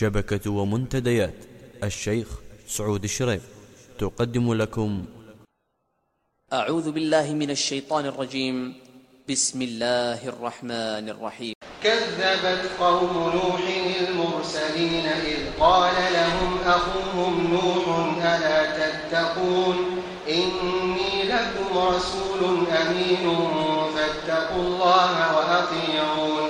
شبكة ومنتديات. الشيخ سعود الشريف. تقدم لكم. أعوذ بالله من الشيطان الرجيم. بسم الله الرحمن الرحيم. كذبت قوم نوح المرسلين إذ قال لهم أخوهم نوح ألا تتقون؟ إني لكم رسول أمين فاتقوا الله وأطيعون.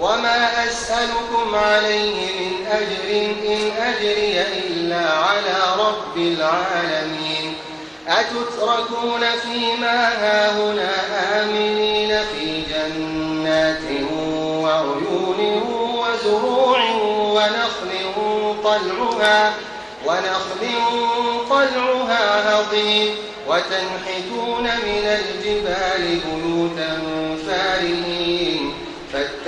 وما أسألكم عليه من أجر إن أجري إلا على رب العالمين أتتركون فيما هاهنا آمنين في جنات وعيون وزروع ونخل طلعها ونخل طلعها هضيم وتنحتون من الجبال بيوتا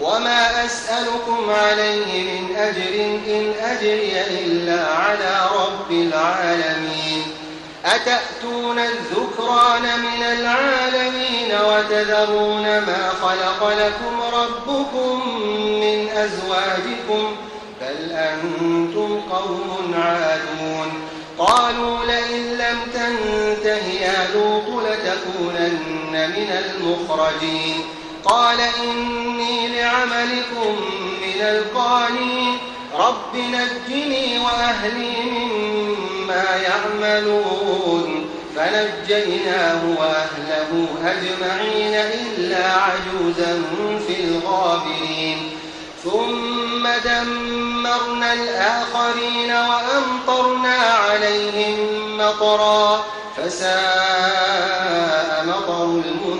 وما أسألكم عليه من أجر إن أجري إلا على رب العالمين أتأتون الذكران من العالمين وتذرون ما خلق لكم ربكم من أزواجكم بل أنتم قوم عادون قالوا لئن لم تنته يا لوط لتكونن من المخرجين قال إني لعملكم من القانين رب نجني وأهلي مما يعملون. فنجيناه وأهله أجمعين إلا عجوزا في الغابرين. ثم دمرنا الآخرين وأمطرنا عليهم مطرا. فساء مطر المنذرين. إن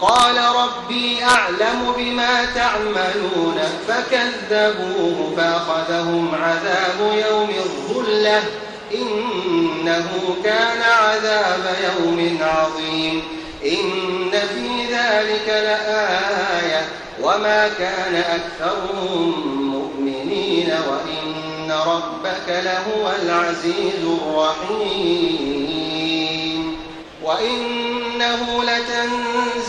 قال ربي أعلم بما تعملون فكذبوه فأخذهم عذاب يوم الظلة إنه كان عذاب يوم عظيم إن في ذلك لآية وما كان أكثرهم مؤمنين وإن ربك لهو العزيز الرحيم وإنه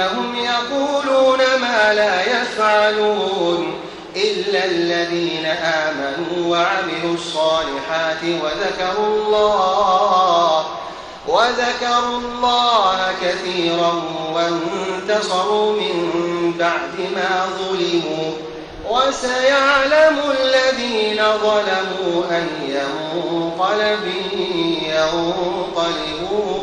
وأنهم يقولون ما لا يفعلون إلا الذين آمنوا وعملوا الصالحات وذكروا الله وذكروا الله كثيرا وانتصروا من بعد ما ظلموا. وسيعلم الذين ظلموا أي منقلب ينقلبون